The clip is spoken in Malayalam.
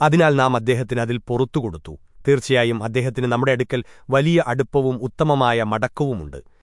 അതിനാൽ നാം അദ്ദേഹത്തിന് അതിൽ പുറത്തുകൊടുത്തു. തീർച്ചയായും അദ്ദേഹത്തിന് നമ്മുടെ അടുക്കൽ വലിയ അടുപ്പവും ഉത്തമമായ മടക്കവുമുണ്ട്.